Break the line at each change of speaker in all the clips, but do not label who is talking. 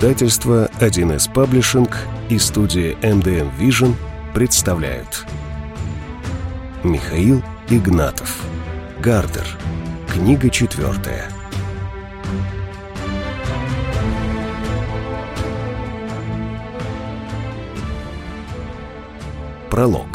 Издательство 1С Паблишинг и студия MDM Vision представляют. Михаил Игнатов. Гардер. Книга четвертая. Пролог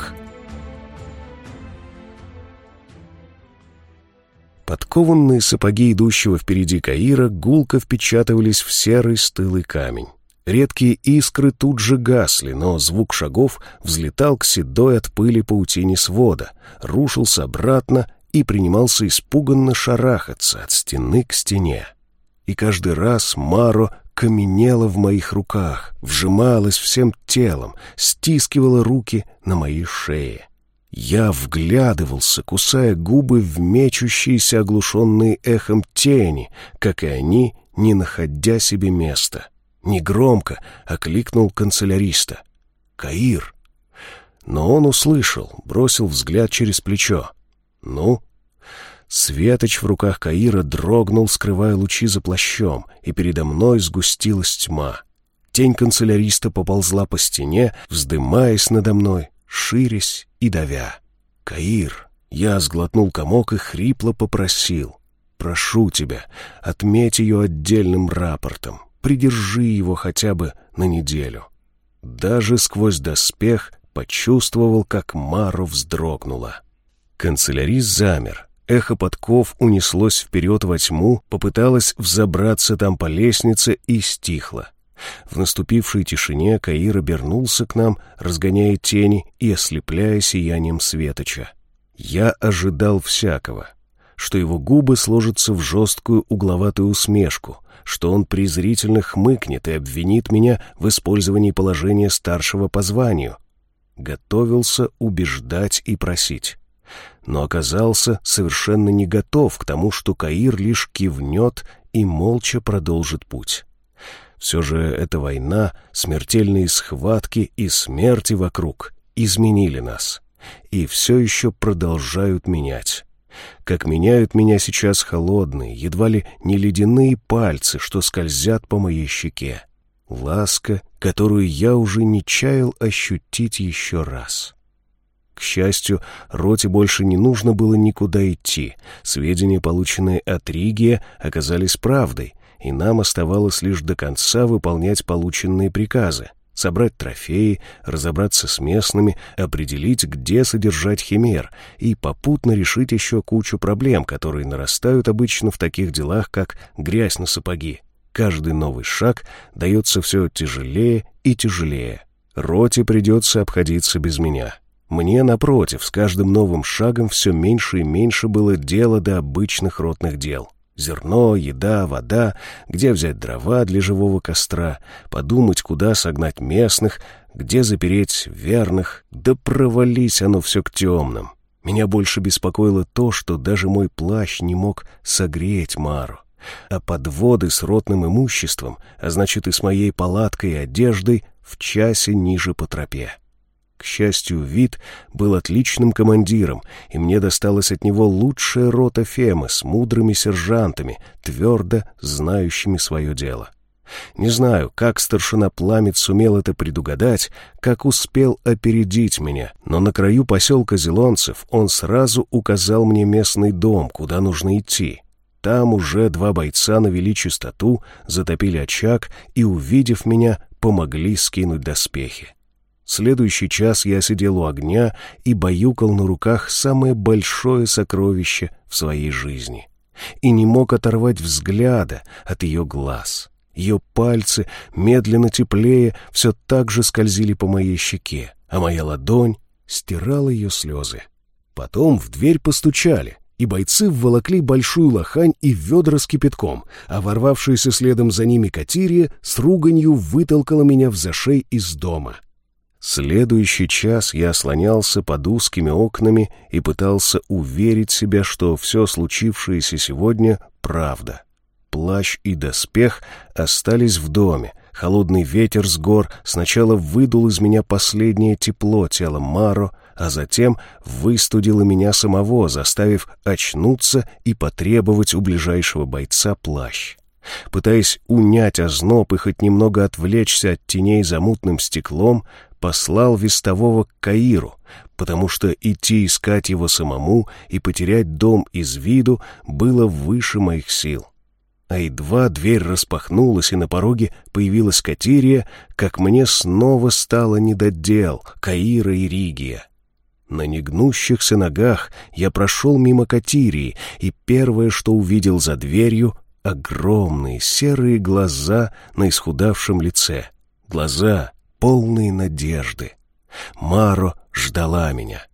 Подкованные сапоги идущего впереди Каира гулко впечатывались в серый стылый камень. Редкие искры тут же гасли, но звук шагов взлетал к седой от пыли паутине свода, рушился обратно и принимался испуганно шарахаться от стены к стене. И каждый раз Маро каменела в моих руках, вжималась всем телом, стискивала руки на моей шее. Я вглядывался, кусая губы в мечущиеся оглушенные эхом тени, как и они, не находя себе места. Негромко окликнул канцеляриста. «Каир!» Но он услышал, бросил взгляд через плечо. «Ну?» Светоч в руках Каира дрогнул, скрывая лучи за плащом, и передо мной сгустилась тьма. Тень канцеляриста поползла по стене, вздымаясь надо мной, ширясь и давя. «Каир!» Я сглотнул комок и хрипло попросил. «Прошу тебя, отметь ее отдельным рапортом. Придержи его хотя бы на неделю». Даже сквозь доспех почувствовал, как Мару вздрогнула. Канцелярист замер. Эхо подков унеслось вперед во тьму, попыталось взобраться там по лестнице и стихло. В наступившей тишине Каир обернулся к нам, разгоняя тени и ослепляя сиянием светоча. Я ожидал всякого, что его губы сложатся в жесткую угловатую усмешку, что он презрительно хмыкнет и обвинит меня в использовании положения старшего по званию. Готовился убеждать и просить. Но оказался совершенно не готов к тому, что Каир лишь кивнет и молча продолжит путь. Все же эта война, смертельные схватки и смерти вокруг изменили нас. И все еще продолжают менять. Как меняют меня сейчас холодные, едва ли не ледяные пальцы, что скользят по моей щеке. Ласка, которую я уже не чаял ощутить еще раз. К счастью, Роте больше не нужно было никуда идти. Сведения, полученные от Ригия, оказались правдой — и нам оставалось лишь до конца выполнять полученные приказы, собрать трофеи, разобраться с местными, определить, где содержать химер, и попутно решить еще кучу проблем, которые нарастают обычно в таких делах, как грязь на сапоги. Каждый новый шаг дается все тяжелее и тяжелее. Роте придется обходиться без меня. Мне, напротив, с каждым новым шагом все меньше и меньше было дела до обычных ротных дел. Зерно, еда, вода, где взять дрова для живого костра, подумать, куда согнать местных, где запереть верных, да провались оно все к темным. Меня больше беспокоило то, что даже мой плащ не мог согреть Мару. А подводы с ротным имуществом, а значит и с моей палаткой и одеждой, в часе ниже по тропе. Счастью, вид был отличным командиром, и мне досталась от него лучшая рота Фемы с мудрыми сержантами, твердо знающими свое дело. Не знаю, как старшина Пламет сумел это предугадать, как успел опередить меня, но на краю поселка Зелонцев он сразу указал мне местный дом, куда нужно идти. Там уже два бойца навели чистоту, затопили очаг и, увидев меня, помогли скинуть доспехи. Следующий час я сидел у огня и баюкал на руках самое большое сокровище в своей жизни. И не мог оторвать взгляда от ее глаз. Ее пальцы, медленно теплее, все так же скользили по моей щеке, а моя ладонь стирала ее слезы. Потом в дверь постучали, и бойцы вволокли большую лохань и ведра с кипятком, а ворвавшаяся следом за ними Катирия с руганью вытолкала меня в зашей из дома. Следующий час я слонялся под узкими окнами и пытался уверить себя, что все случившееся сегодня — правда. Плащ и доспех остались в доме. Холодный ветер с гор сначала выдул из меня последнее тепло тела Маро, а затем выстудило меня самого, заставив очнуться и потребовать у ближайшего бойца плащ. Пытаясь унять озноб и хоть немного отвлечься от теней за мутным стеклом, послал вестового к Каиру, потому что идти искать его самому и потерять дом из виду было выше моих сил. А едва дверь распахнулась, и на пороге появилась Катерия, как мне снова стало недодел Каира и Ригия. На негнущихся ногах я прошел мимо Катирии, и первое, что увидел за дверью — огромные серые глаза на исхудавшем лице. Глаза, полные надежды. Маро ждала меня.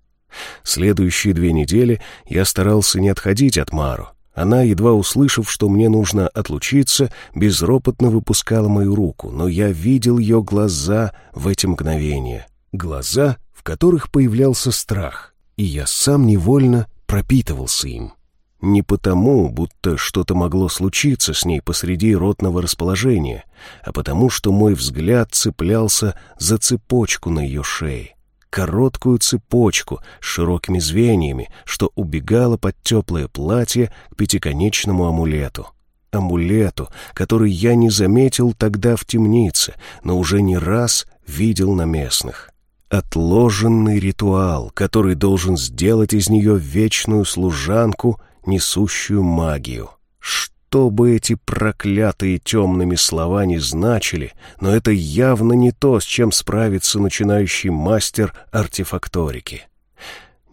Следующие две недели я старался не отходить от Маро. Она, едва услышав, что мне нужно отлучиться, безропотно выпускала мою руку, но я видел ее глаза в эти мгновения. Глаза, в которых появлялся страх, и я сам невольно пропитывался им. Не потому, будто что-то могло случиться с ней посреди ротного расположения, а потому, что мой взгляд цеплялся за цепочку на ее шее. Короткую цепочку с широкими звеньями, что убегала под теплое платье к пятиконечному амулету. Амулету, который я не заметил тогда в темнице, но уже не раз видел на местных. Отложенный ритуал, который должен сделать из нее вечную служанку — несущую магию. Что бы эти проклятые темными слова не значили, но это явно не то, с чем справится начинающий мастер артефакторики.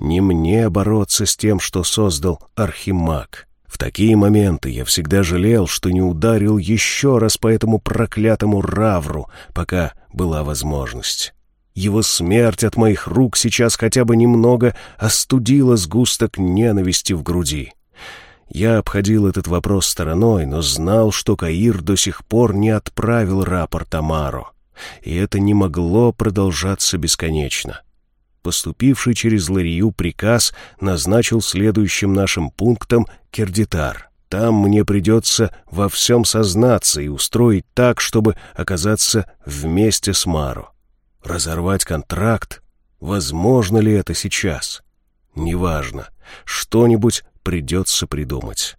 Не мне бороться с тем, что создал архимаг. В такие моменты я всегда жалел, что не ударил еще раз по этому проклятому равру, пока была возможность. Его смерть от моих рук сейчас хотя бы немного остудила сгусток ненависти в груди. Я обходил этот вопрос стороной, но знал, что Каир до сих пор не отправил рапорт Амару, и это не могло продолжаться бесконечно. Поступивший через Ларию приказ назначил следующим нашим пунктом Кердитар. Там мне придется во всем сознаться и устроить так, чтобы оказаться вместе с Мару. Разорвать контракт? Возможно ли это сейчас? Неважно. Что-нибудь придется придумать.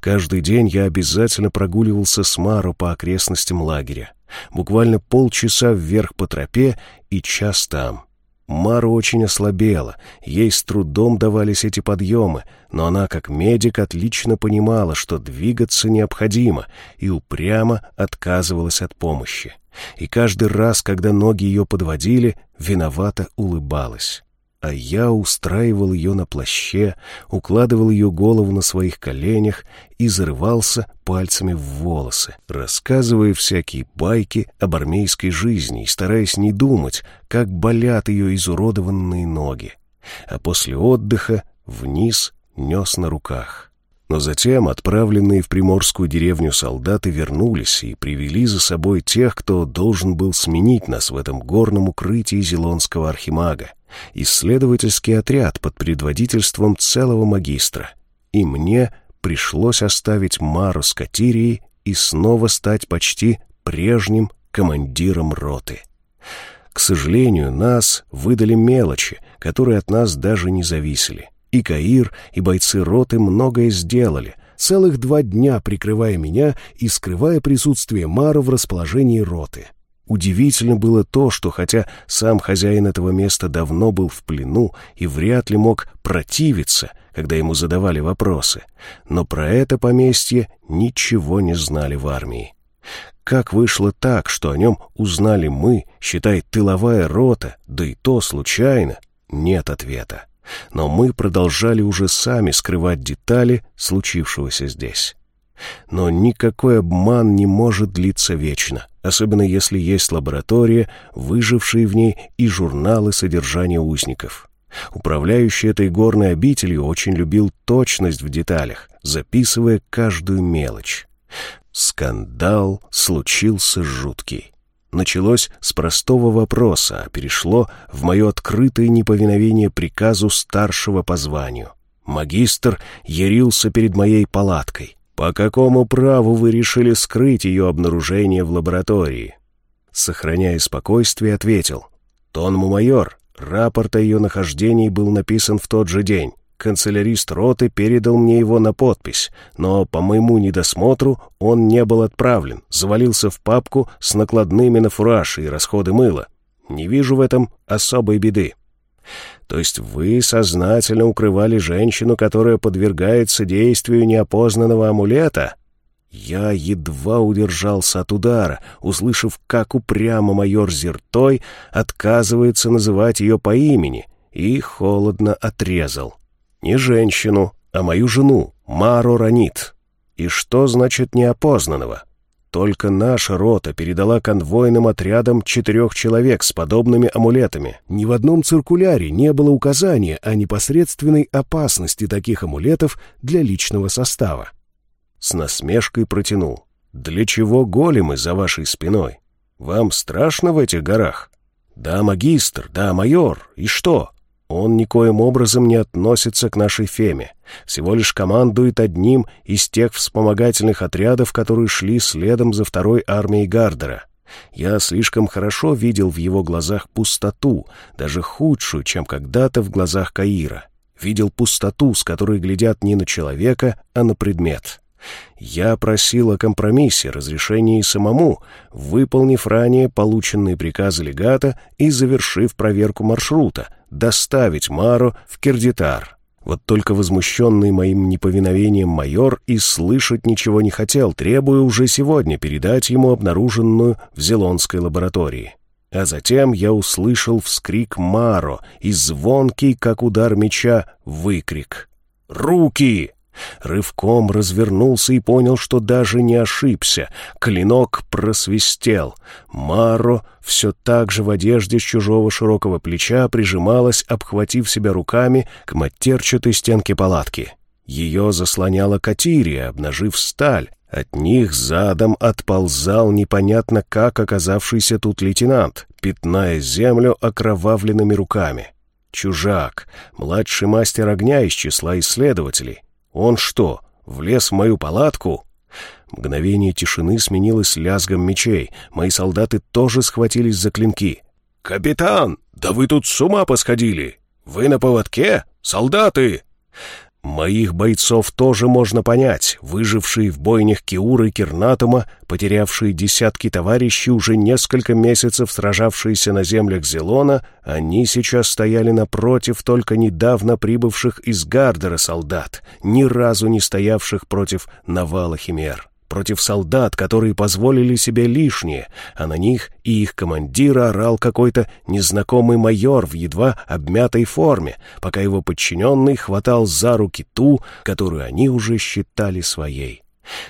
Каждый день я обязательно прогуливался с Мару по окрестностям лагеря. Буквально полчаса вверх по тропе и час там. Мару очень ослабела, ей с трудом давались эти подъемы, но она, как медик, отлично понимала, что двигаться необходимо, и упрямо отказывалась от помощи. И каждый раз, когда ноги ее подводили, виновато улыбалась а я устраивал ее на плаще, укладывал ее голову на своих коленях и зарывался пальцами в волосы, рассказывая всякие байки об армейской жизни и стараясь не думать, как болят ее изуродованные ноги. А после отдыха вниз нес на руках. Но затем отправленные в приморскую деревню солдаты вернулись и привели за собой тех, кто должен был сменить нас в этом горном укрытии зелонского архимага исследовательский отряд под предводительством целого магистра, и мне пришлось оставить Мару с Катирией и снова стать почти прежним командиром роты. К сожалению, нас выдали мелочи, которые от нас даже не зависели. И Каир, и бойцы роты многое сделали, целых два дня прикрывая меня и скрывая присутствие Мара в расположении роты. Удивительно было то, что хотя сам хозяин этого места давно был в плену и вряд ли мог противиться, когда ему задавали вопросы, но про это поместье ничего не знали в армии. Как вышло так, что о нем узнали мы, считай, тыловая рота, да и то случайно? Нет ответа. Но мы продолжали уже сами скрывать детали случившегося здесь. Но никакой обман не может длиться вечно, особенно если есть лаборатория, выжившие в ней и журналы содержания узников. Управляющий этой горной обителью очень любил точность в деталях, записывая каждую мелочь. Скандал случился жуткий. Началось с простого вопроса, а перешло в мое открытое неповиновение приказу старшего по званию. Магистр ярился перед моей палаткой. «По какому праву вы решили скрыть ее обнаружение в лаборатории?» Сохраняя спокойствие, ответил. «Тонму майор, рапорт о ее нахождении был написан в тот же день. Канцелярист роты передал мне его на подпись, но по моему недосмотру он не был отправлен, завалился в папку с накладными на фураж и расходы мыла. Не вижу в этом особой беды. То есть вы сознательно укрывали женщину, которая подвергается действию неопознанного амулета? Я едва удержался от удара, услышав, как упрямо майор Зертой отказывается называть ее по имени, и холодно отрезал. Не женщину, а мою жену, Мару Ранит. И что значит неопознанного? Только наша рота передала конвойным отрядам четырех человек с подобными амулетами. Ни в одном циркуляре не было указания о непосредственной опасности таких амулетов для личного состава. С насмешкой протянул. «Для чего големы за вашей спиной? Вам страшно в этих горах?» «Да, магистр, да, майор, и что?» Он никоим образом не относится к нашей Феме, всего лишь командует одним из тех вспомогательных отрядов, которые шли следом за второй армией Гардера. Я слишком хорошо видел в его глазах пустоту, даже худшую, чем когда-то в глазах Каира. Видел пустоту, с которой глядят не на человека, а на предмет. Я просил о компромиссе, разрешении самому, выполнив ранее полученные приказы легата и завершив проверку маршрута, доставить Мару в Кирдитар. Вот только возмущенный моим неповиновением майор и слышать ничего не хотел, требуя уже сегодня передать ему обнаруженную в Зелонской лаборатории. А затем я услышал вскрик Маро и звонкий, как удар меча, выкрик. «Руки!» Рывком развернулся и понял, что даже не ошибся. Клинок просвистел. Маро все так же в одежде с чужого широкого плеча прижималась, обхватив себя руками к матерчатой стенке палатки. Ее заслоняла Катирия, обнажив сталь. От них задом отползал непонятно как оказавшийся тут лейтенант, пятная землю окровавленными руками. Чужак, младший мастер огня из числа исследователей. Он что, влез в мою палатку? Мгновение тишины сменилось лязгом мечей. Мои солдаты тоже схватились за клинки. «Капитан, да вы тут с ума посходили! Вы на поводке? Солдаты!» Моих бойцов тоже можно понять. Выжившие в бойнях Киуры и Кирнатума, потерявшие десятки товарищей, уже несколько месяцев сражавшиеся на землях Зелона, они сейчас стояли напротив только недавно прибывших из Гардера солдат, ни разу не стоявших против навала Химер против солдат, которые позволили себе лишнее, а на них и их командира орал какой-то незнакомый майор в едва обмятой форме, пока его подчиненный хватал за руки ту, которую они уже считали своей.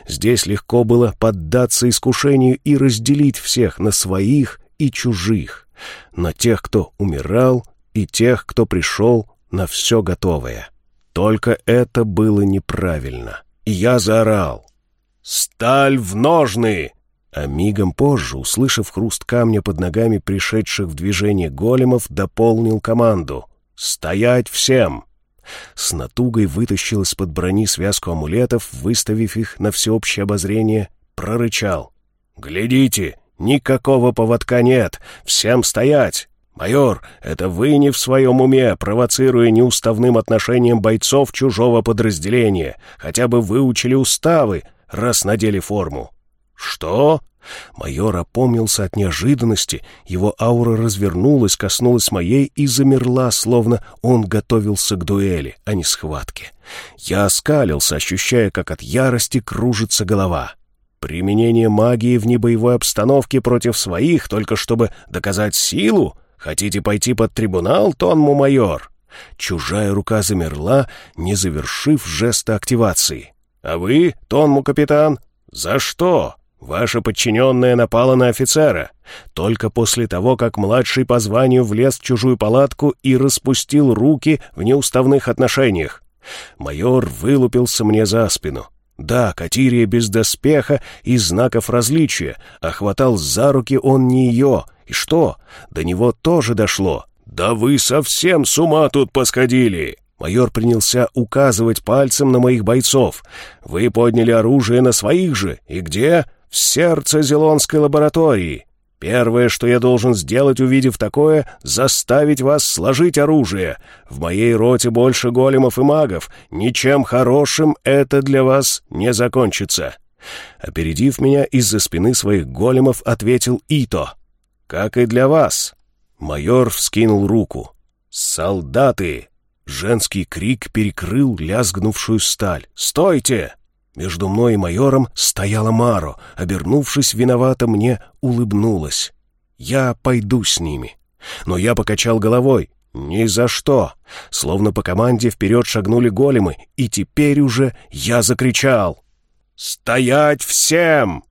Здесь легко было поддаться искушению и разделить всех на своих и чужих, на тех, кто умирал, и тех, кто пришел на все готовое. Только это было неправильно. И я заорал. «Сталь в ножны!» А мигом позже, услышав хруст камня под ногами пришедших в движение големов, дополнил команду. «Стоять всем!» С натугой вытащил из-под брони связку амулетов, выставив их на всеобщее обозрение, прорычал. «Глядите, никакого поводка нет! Всем стоять! Майор, это вы не в своем уме, провоцируя неуставным отношением бойцов чужого подразделения. Хотя бы выучили уставы, раз надели форму. «Что?» Майор опомнился от неожиданности, его аура развернулась, коснулась моей и замерла, словно он готовился к дуэли, а не схватке. Я оскалился, ощущая, как от ярости кружится голова. Применение магии в небоевой обстановке против своих, только чтобы доказать силу? Хотите пойти под трибунал, Тонму майор? Чужая рука замерла, не завершив жеста активации. «А вы, Тонму капитан, за что?» Ваша подчиненная напала на офицера. Только после того, как младший по званию влез в чужую палатку и распустил руки в неуставных отношениях. Майор вылупился мне за спину. Да, Катирия без доспеха и знаков различия, а хватал за руки он не ее. И что? До него тоже дошло. «Да вы совсем с ума тут посходили!» Майор принялся указывать пальцем на моих бойцов. «Вы подняли оружие на своих же. И где? В сердце Зелонской лаборатории. Первое, что я должен сделать, увидев такое, заставить вас сложить оружие. В моей роте больше големов и магов. Ничем хорошим это для вас не закончится». Опередив меня из-за спины своих големов, ответил Ито. «Как и для вас». Майор вскинул руку. «Солдаты!» Женский крик перекрыл лязгнувшую сталь. «Стойте!» Между мной и майором стояла Маро, обернувшись виновато мне, улыбнулась. «Я пойду с ними». Но я покачал головой. «Ни за что!» Словно по команде вперед шагнули големы, и теперь уже я закричал. «Стоять всем!»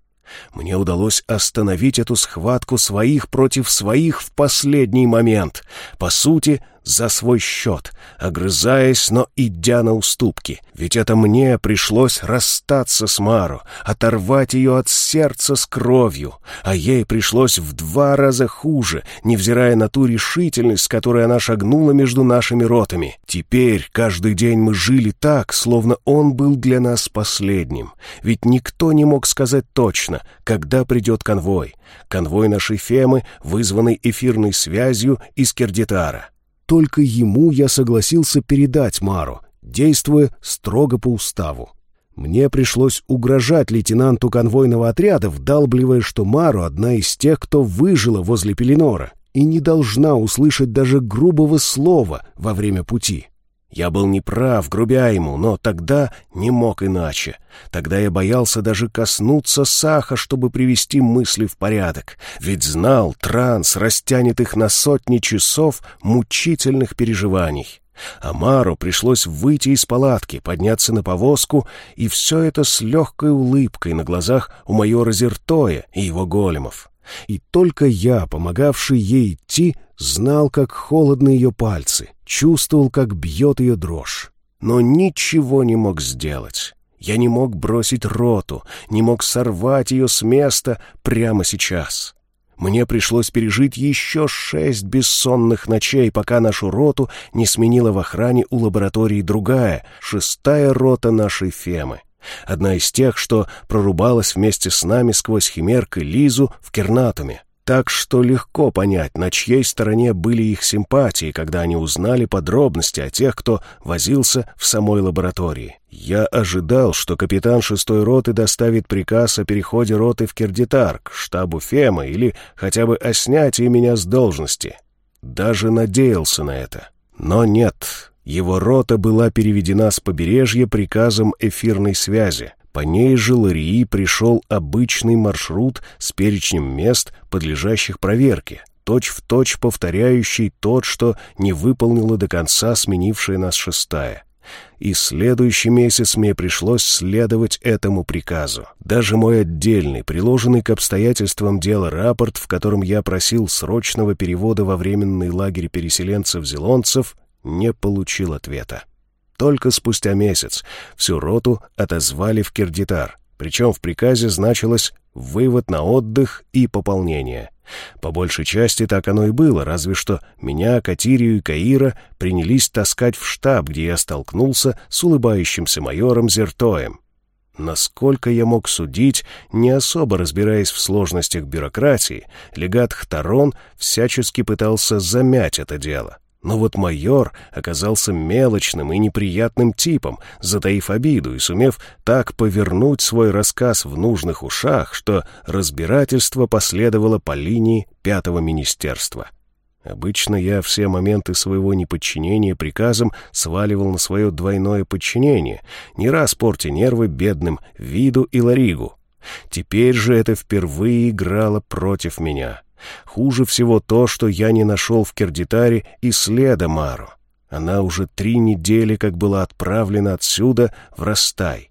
Мне удалось остановить эту схватку своих против своих в последний момент. По сути, за свой счет, огрызаясь, но идя на уступки. Ведь это мне пришлось расстаться с Мару, оторвать ее от сердца с кровью, а ей пришлось в два раза хуже, невзирая на ту решительность, с которой она шагнула между нашими ротами. Теперь каждый день мы жили так, словно он был для нас последним. Ведь никто не мог сказать точно, когда придет конвой. Конвой нашей Фемы, вызванный эфирной связью из Кердитара. Только ему я согласился передать Мару, действуя строго по уставу. Мне пришлось угрожать лейтенанту конвойного отряда, вдалбливая, что Мару одна из тех, кто выжила возле Пеленора и не должна услышать даже грубого слова во время пути. Я был неправ, грубя ему, но тогда не мог иначе. Тогда я боялся даже коснуться Саха, чтобы привести мысли в порядок, ведь знал, транс растянет их на сотни часов мучительных переживаний. Амару пришлось выйти из палатки, подняться на повозку, и все это с легкой улыбкой на глазах у майора Зертоя и его големов. И только я, помогавший ей идти, знал, как холодны ее пальцы, чувствовал, как бьет ее дрожь. Но ничего не мог сделать. Я не мог бросить роту, не мог сорвать ее с места прямо сейчас. Мне пришлось пережить еще шесть бессонных ночей, пока нашу роту не сменила в охране у лаборатории другая, шестая рота нашей Фемы. Одна из тех, что прорубалась вместе с нами сквозь Химерк и Лизу в Кернатуме. Так что легко понять, на чьей стороне были их симпатии, когда они узнали подробности о тех, кто возился в самой лаборатории. Я ожидал, что капитан шестой роты доставит приказ о переходе роты в Кердитар, к штабу Фема или хотя бы о снятии меня с должности. Даже надеялся на это. Но нет, его рота была переведена с побережья приказом эфирной связи. По ней же Ларии пришел обычный маршрут с перечнем мест, подлежащих проверке, точь-в-точь точь повторяющий тот, что не выполнила до конца сменившая нас шестая. И следующий месяц мне пришлось следовать этому приказу. Даже мой отдельный, приложенный к обстоятельствам дела рапорт, в котором я просил срочного перевода во временный лагерь переселенцев-зелонцев, не получил ответа. Только спустя месяц всю роту отозвали в Кирдитар, причем в приказе значилось «вывод на отдых и пополнение». По большей части так оно и было, разве что меня, Катирию и Каира принялись таскать в штаб, где я столкнулся с улыбающимся майором Зертоем. Насколько я мог судить, не особо разбираясь в сложностях бюрократии, легат Хтарон всячески пытался замять это дело. Но вот майор оказался мелочным и неприятным типом, затаив обиду и сумев так повернуть свой рассказ в нужных ушах, что разбирательство последовало по линии пятого министерства. Обычно я все моменты своего неподчинения приказам сваливал на свое двойное подчинение, не раз портя нервы бедным Виду и Ларигу. Теперь же это впервые играло против меня. Хуже всего то, что я не нашел в Кердитаре и следа Мару. Она уже три недели как была отправлена отсюда в Растай.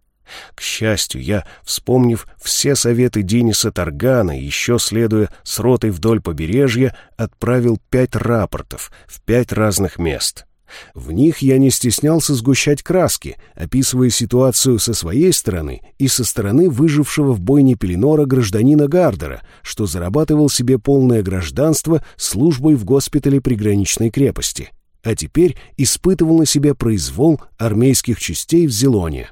К счастью, я, вспомнив все советы Дениса Таргана, еще следуя с ротой вдоль побережья, отправил пять рапортов в пять разных мест — в них я не стеснялся сгущать краски, описывая ситуацию со своей стороны и со стороны выжившего в бойне Пеленора гражданина Гардера, что зарабатывал себе полное гражданство службой в госпитале приграничной крепости, а теперь испытывал на себе произвол армейских частей в Зелоне.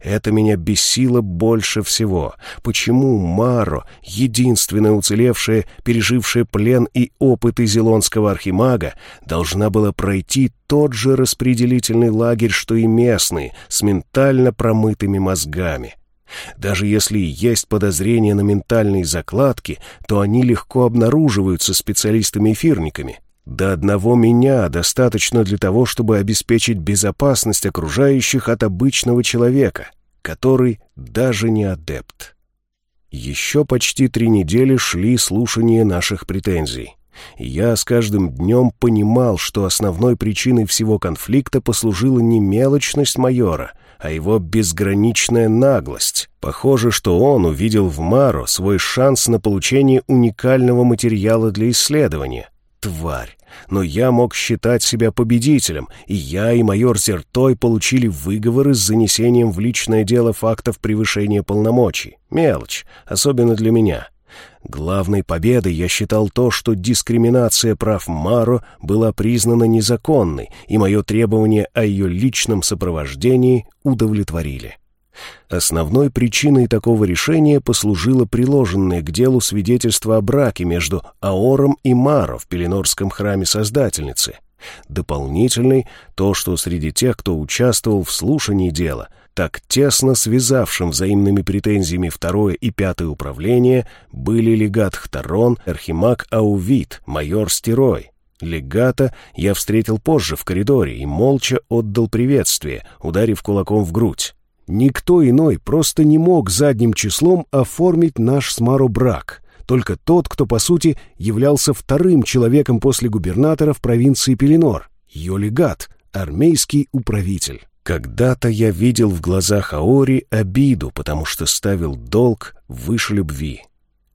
Это меня бесило больше всего. Почему Маро, единственная уцелевшая, пережившая плен и опыты зелонского архимага, должна была пройти тот же распределительный лагерь, что и местные, с ментально промытыми мозгами? Даже если есть подозрения на ментальные закладки, то они легко обнаруживаются специалистами-эфирниками. До одного меня достаточно для того, чтобы обеспечить безопасность окружающих от обычного человека, который даже не адепт. Еще почти три недели шли слушания наших претензий. я с каждым днем понимал, что основной причиной всего конфликта послужила не мелочность майора, а его безграничная наглость. Похоже, что он увидел в Маро свой шанс на получение уникального материала для исследования, тварь. Но я мог считать себя победителем, и я и майор Зертой получили выговоры с занесением в личное дело фактов превышения полномочий. Мелочь, особенно для меня. Главной победой я считал то, что дискриминация прав Маро была признана незаконной, и мое требование о ее личном сопровождении удовлетворили. Основной причиной такого решения послужило приложенное к делу свидетельство о браке между Аором и Маро в Пеленорском храме Создательницы. Дополнительный — то, что среди тех, кто участвовал в слушании дела, так тесно связавшим взаимными претензиями второе и пятое управление, были легат Хтарон, архимаг Аувит, майор Стерой. Легата я встретил позже в коридоре и молча отдал приветствие, ударив кулаком в грудь. Никто иной просто не мог задним числом оформить наш с Маро брак. Только тот, кто, по сути, являлся вторым человеком после губернатора в провинции Пеленор. Ее легат, армейский управитель. Когда-то я видел в глазах Аори обиду, потому что ставил долг выше любви.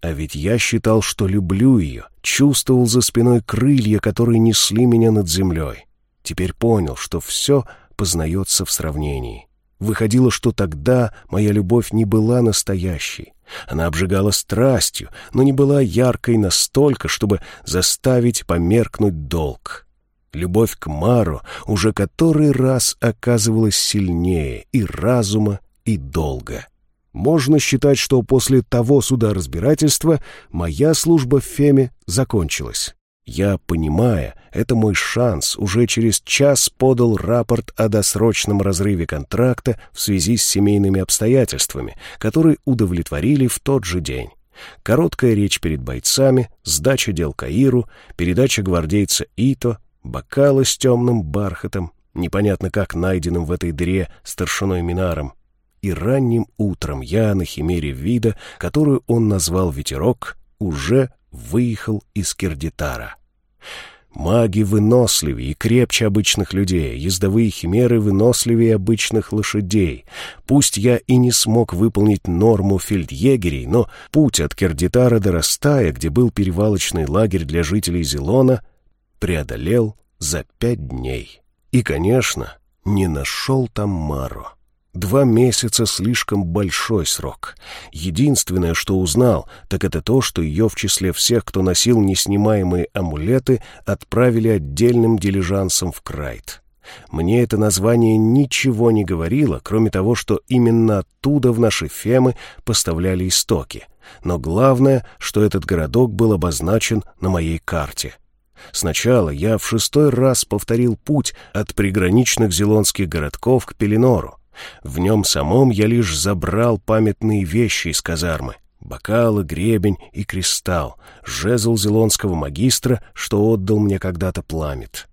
А ведь я считал, что люблю ее, чувствовал за спиной крылья, которые несли меня над землей. Теперь понял, что все познается в сравнении. Выходило, что тогда моя любовь не была настоящей. Она обжигала страстью, но не была яркой настолько, чтобы заставить померкнуть долг. Любовь к Мару уже который раз оказывалась сильнее и разума, и долга. Можно считать, что после того суда разбирательства моя служба в Феме закончилась. Я, понимая, это мой шанс, уже через час подал рапорт о досрочном разрыве контракта в связи с семейными обстоятельствами, которые удовлетворили в тот же день. Короткая речь перед бойцами, сдача дел Каиру, передача гвардейца Ито, бокалы с темным бархатом, непонятно как найденным в этой дыре старшиной Минаром. И ранним утром я на химере вида, которую он назвал «Ветерок», уже выехал из Кирдитара. Маги выносливее и крепче обычных людей, ездовые химеры выносливее обычных лошадей. Пусть я и не смог выполнить норму фельдъегерей, но путь от Кердитара до Растая, где был перевалочный лагерь для жителей Зелона, преодолел за пять дней. И, конечно, не нашел там Мару. Два месяца — слишком большой срок. Единственное, что узнал, так это то, что ее в числе всех, кто носил неснимаемые амулеты, отправили отдельным дилижансом в Крайт. Мне это название ничего не говорило, кроме того, что именно оттуда в наши фемы поставляли истоки. Но главное, что этот городок был обозначен на моей карте. Сначала я в шестой раз повторил путь от приграничных зелонских городков к Пеленору. В нем самом я лишь забрал памятные вещи из казармы. Бокалы, гребень и кристалл, жезл зелонского магистра, что отдал мне когда-то пламет.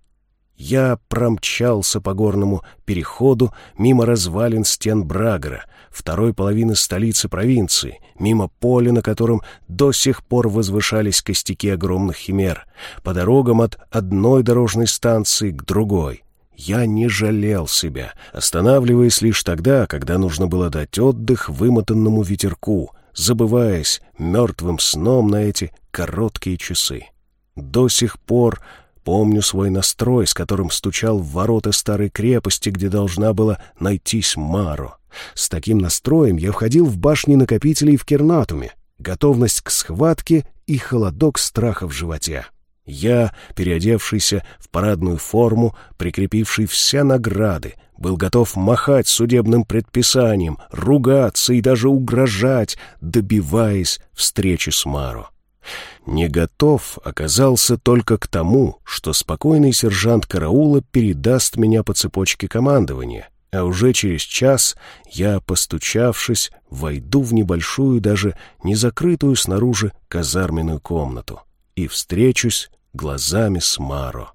Я промчался по горному переходу мимо развалин стен Брагера, второй половины столицы провинции, мимо поля, на котором до сих пор возвышались костяки огромных химер, по дорогам от одной дорожной станции к другой. Я не жалел себя, останавливаясь лишь тогда, когда нужно было дать отдых вымотанному ветерку, забываясь мертвым сном на эти короткие часы. До сих пор помню свой настрой, с которым стучал в ворота старой крепости, где должна была найтись Маро. С таким настроем я входил в башни накопителей в Кернатуме, готовность к схватке и холодок страха в животе. Я, переодевшийся в парадную форму, прикрепивший все награды, был готов махать судебным предписанием, ругаться и даже угрожать, добиваясь встречи с Маро. Не готов оказался только к тому, что спокойный сержант караула передаст меня по цепочке командования, а уже через час я, постучавшись, войду в небольшую, даже не закрытую снаружи казарменную комнату и встречусь глазами с Маро.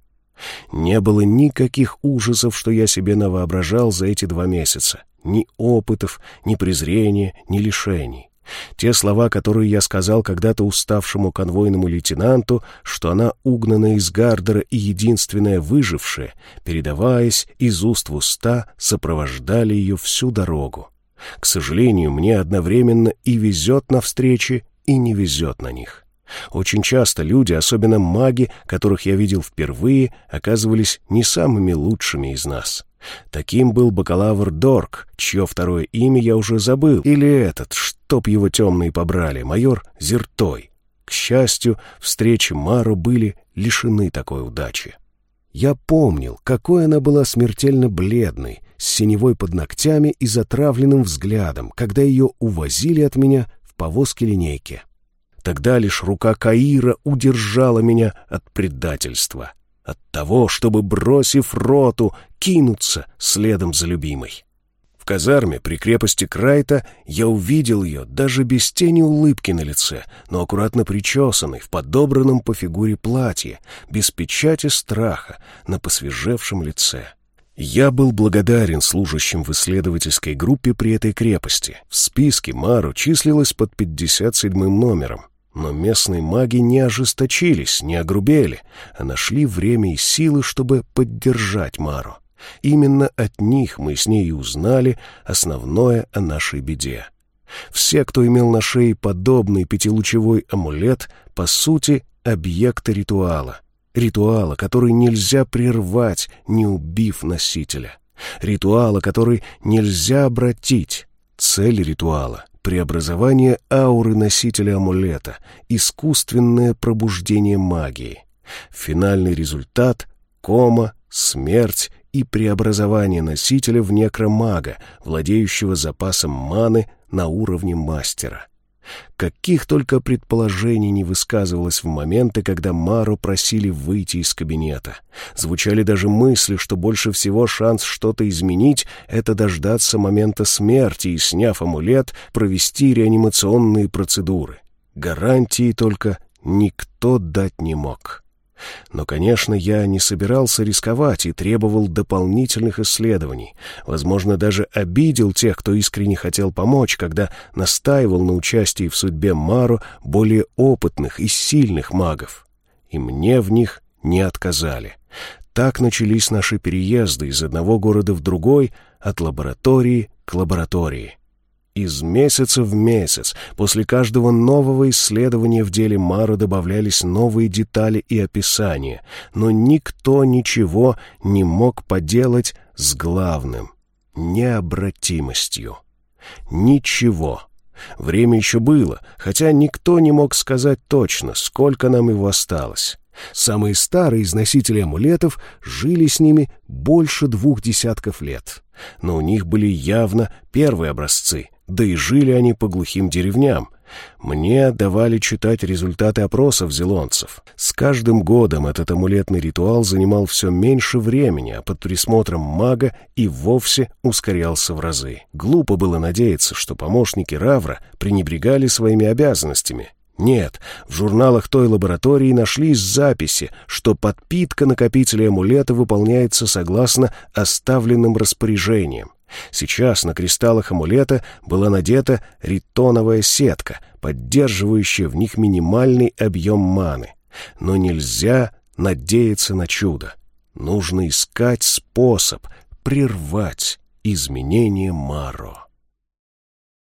Не было никаких ужасов, что я себе навоображал за эти два месяца. Ни опытов, ни презрения, ни лишений. Те слова, которые я сказал когда-то уставшему конвойному лейтенанту, что она угнана из Гардера и единственная выжившая, передаваясь из уст в уста, сопровождали ее всю дорогу. К сожалению, мне одновременно и везет на встречи, и не везет на них. Очень часто люди, особенно маги, которых я видел впервые, оказывались не самыми лучшими из нас. Таким был бакалавр Дорк, чье второе имя я уже забыл, или этот, чтоб его темные побрали, майор Зертой. К счастью, встречи Мару были лишены такой удачи. Я помнил, какой она была смертельно бледной, с синевой под ногтями и затравленным взглядом, когда ее увозили от меня в повозке линейки. Тогда лишь рука Каира удержала меня от предательства, от того, чтобы, бросив роту, кинуться следом за любимой. В казарме при крепости Крайта я увидел ее даже без тени улыбки на лице, но аккуратно причесанной, в подобранном по фигуре платье, без печати страха на посвежевшем лице. Я был благодарен служащим в исследовательской группе при этой крепости. В списке Мару числилась под 57-м номером. Но местные маги не ожесточились, не огрубели, а нашли время и силы, чтобы поддержать Мару. Именно от них мы с ней узнали основное о нашей беде. Все, кто имел на шее подобный пятилучевой амулет, по сути, объекты ритуала. Ритуала, который нельзя прервать, не убив носителя. Ритуала, который нельзя обратить. Цель ритуала преобразование ауры носителя амулета, искусственное пробуждение магии. Финальный результат — кома, смерть и преобразование носителя в некромага, владеющего запасом маны на уровне мастера. Каких только предположений не высказывалось в моменты, когда Мару просили выйти из кабинета. Звучали даже мысли, что больше всего шанс что-то изменить — это дождаться момента смерти и, сняв амулет, провести реанимационные процедуры. Гарантии только никто дать не мог. Но, конечно, я не собирался рисковать и требовал дополнительных исследований. Возможно, даже обидел тех, кто искренне хотел помочь, когда настаивал на участии в судьбе Мару более опытных и сильных магов. И мне в них не отказали. Так начались наши переезды из одного города в другой, от лаборатории к лаборатории. Из месяца в месяц, после каждого нового исследования в деле Мара добавлялись новые детали и описания, но никто ничего не мог поделать с главным — необратимостью. Ничего. Время еще было, хотя никто не мог сказать точно, сколько нам его осталось. Самые старые из носителей амулетов жили с ними больше двух десятков лет. Но у них были явно первые образцы, да и жили они по глухим деревням. Мне давали читать результаты опросов зелонцев. С каждым годом этот амулетный ритуал занимал все меньше времени, а под присмотром мага и вовсе ускорялся в разы. Глупо было надеяться, что помощники Равра пренебрегали своими обязанностями. Нет, в журналах той лаборатории нашлись записи, что подпитка накопителя амулета выполняется согласно оставленным распоряжениям. Сейчас на кристаллах амулета была надета ритоновая сетка, поддерживающая в них минимальный объем маны. Но нельзя надеяться на чудо. Нужно искать способ прервать изменение Маро.